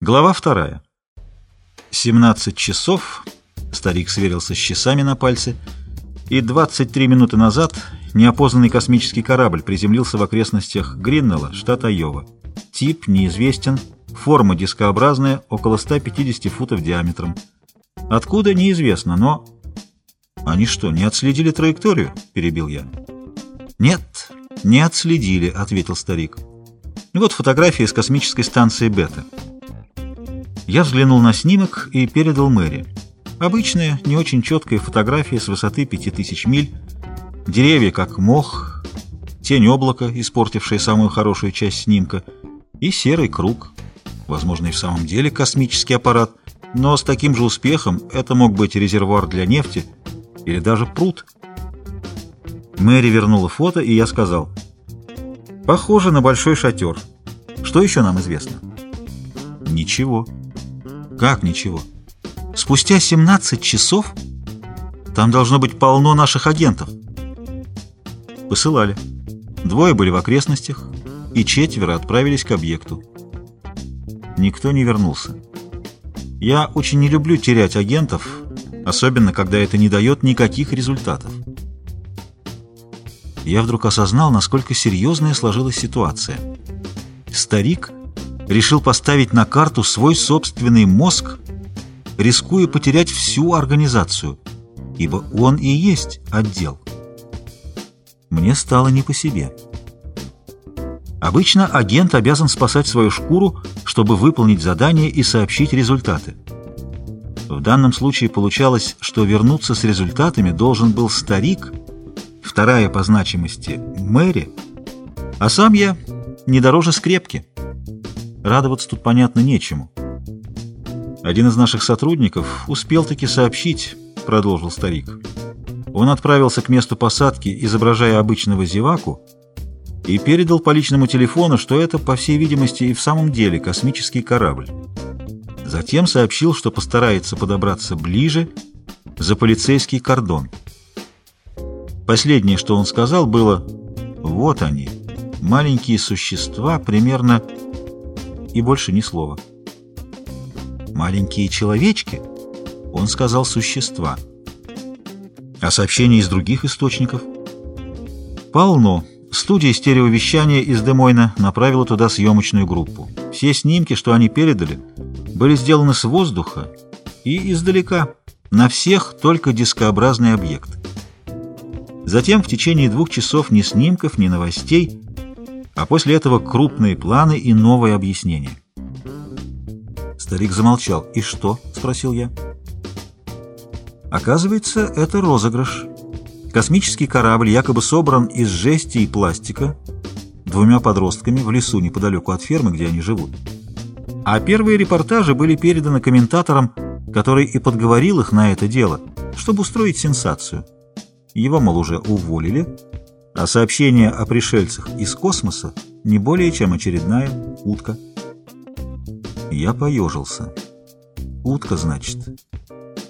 Глава вторая. 17 часов, старик сверился с часами на пальце, и 23 минуты назад неопознанный космический корабль приземлился в окрестностях Гриннелла, штат Айова. Тип неизвестен, форма дискообразная, около 150 футов диаметром. Откуда, неизвестно, но... «Они что, не отследили траекторию?» — перебил я. «Нет, не отследили», — ответил старик. «Вот фотография с космической станции «Бета». Я взглянул на снимок и передал Мэри. Обычная, не очень четкая фотография с высоты 5000 миль, деревья как мох, тень облака, испортившая самую хорошую часть снимка, и серый круг. Возможно, и в самом деле космический аппарат, но с таким же успехом это мог быть резервуар для нефти или даже пруд. Мэри вернула фото, и я сказал, «Похоже на большой шатер. Что еще нам известно?» «Ничего». Как ничего? Спустя 17 часов там должно быть полно наших агентов. Посылали. Двое были в окрестностях, и четверо отправились к объекту. Никто не вернулся. Я очень не люблю терять агентов, особенно когда это не дает никаких результатов. Я вдруг осознал, насколько серьезная сложилась ситуация. Старик решил поставить на карту свой собственный мозг, рискуя потерять всю организацию, ибо он и есть отдел. Мне стало не по себе. Обычно агент обязан спасать свою шкуру, чтобы выполнить задание и сообщить результаты. В данном случае получалось, что вернуться с результатами должен был старик, вторая по значимости Мэри, а сам я не дороже скрепки. Радоваться тут, понятно, нечему. Один из наших сотрудников успел таки сообщить, продолжил старик. Он отправился к месту посадки, изображая обычного зеваку, и передал по личному телефону, что это, по всей видимости, и в самом деле космический корабль. Затем сообщил, что постарается подобраться ближе за полицейский кордон. Последнее, что он сказал, было «Вот они, маленькие существа, примерно и больше ни слова. «Маленькие человечки?» Он сказал «существа». А сообщения из других источников? Полно. Студия стереовещания из Демойна направила туда съемочную группу. Все снимки, что они передали, были сделаны с воздуха и издалека. На всех только дискообразный объект. Затем в течение двух часов ни снимков, ни новостей а после этого крупные планы и новые объяснения. Старик замолчал. «И что?» — спросил я. Оказывается, это розыгрыш. Космический корабль якобы собран из жести и пластика двумя подростками в лесу неподалеку от фермы, где они живут. А первые репортажи были переданы комментаторам, который и подговорил их на это дело, чтобы устроить сенсацию. Его, мол, уже уволили, а сообщение о пришельцах из космоса не более чем очередная утка. Я поежился. Утка, значит.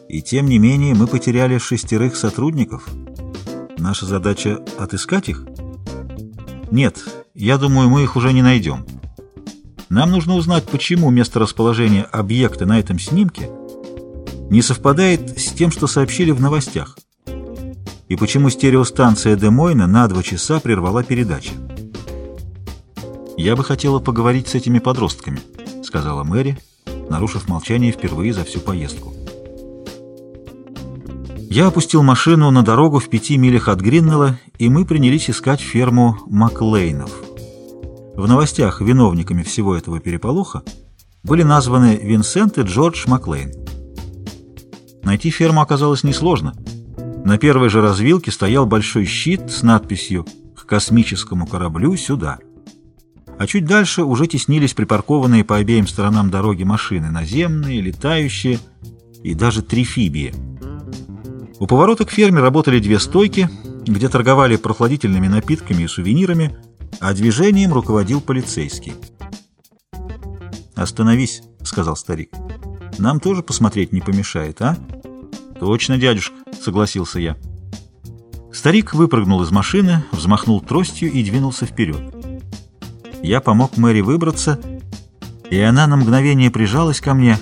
И тем не менее мы потеряли шестерых сотрудников. Наша задача — отыскать их? Нет, я думаю, мы их уже не найдем. Нам нужно узнать, почему месторасположение объекта на этом снимке не совпадает с тем, что сообщили в новостях и почему стереостанция Демойна на два часа прервала передачи. «Я бы хотела поговорить с этими подростками», — сказала Мэри, нарушив молчание впервые за всю поездку. Я опустил машину на дорогу в пяти милях от Гриннелла, и мы принялись искать ферму Маклейнов. В новостях виновниками всего этого переполоха были названы Винсент и Джордж Маклейн. Найти ферму оказалось несложно — на первой же развилке стоял большой щит с надписью «К космическому кораблю сюда». А чуть дальше уже теснились припаркованные по обеим сторонам дороги машины, наземные, летающие и даже трифибии. У поворота к ферме работали две стойки, где торговали прохладительными напитками и сувенирами, а движением руководил полицейский. «Остановись», — сказал старик. «Нам тоже посмотреть не помешает, а?» «Точно, дядюшка», — согласился я. Старик выпрыгнул из машины, взмахнул тростью и двинулся вперед. Я помог Мэри выбраться, И она на мгновение прижалась ко мне,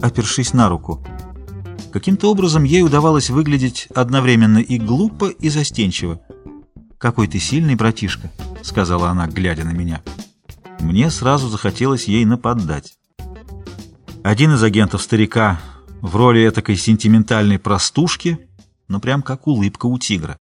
опершись на руку. Каким-то образом ей удавалось выглядеть одновременно и глупо, и застенчиво. «Какой ты сильный, братишка», — сказала она, глядя на меня. Мне сразу захотелось ей нападать. Один из агентов старика в роли этакой сентиментальной простушки, но прям как улыбка у тигра.